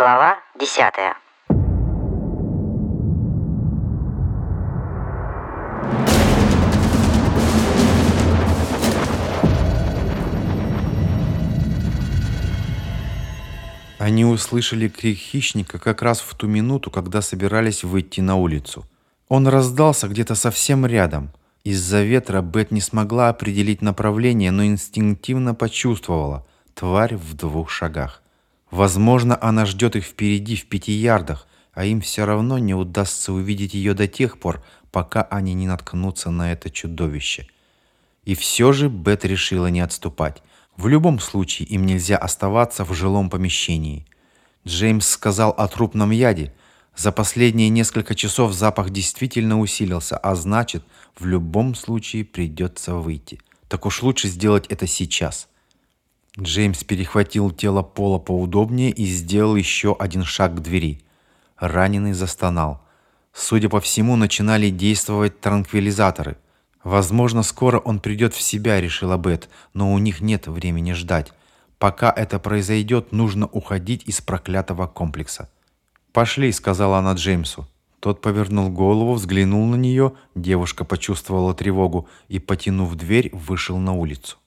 Глава 10 Они услышали крик хищника как раз в ту минуту, когда собирались выйти на улицу. Он раздался где-то совсем рядом. Из-за ветра Бет не смогла определить направление, но инстинктивно почувствовала – тварь в двух шагах. Возможно, она ждет их впереди в пяти ярдах, а им все равно не удастся увидеть ее до тех пор, пока они не наткнутся на это чудовище. И все же Бет решила не отступать. В любом случае им нельзя оставаться в жилом помещении. Джеймс сказал о трупном яде. За последние несколько часов запах действительно усилился, а значит, в любом случае придется выйти. Так уж лучше сделать это сейчас. Джеймс перехватил тело Пола поудобнее и сделал еще один шаг к двери. Раненый застонал. Судя по всему, начинали действовать транквилизаторы. Возможно, скоро он придет в себя, решила Бет, но у них нет времени ждать. Пока это произойдет, нужно уходить из проклятого комплекса. «Пошли», — сказала она Джеймсу. Тот повернул голову, взглянул на нее, девушка почувствовала тревогу и, потянув дверь, вышел на улицу.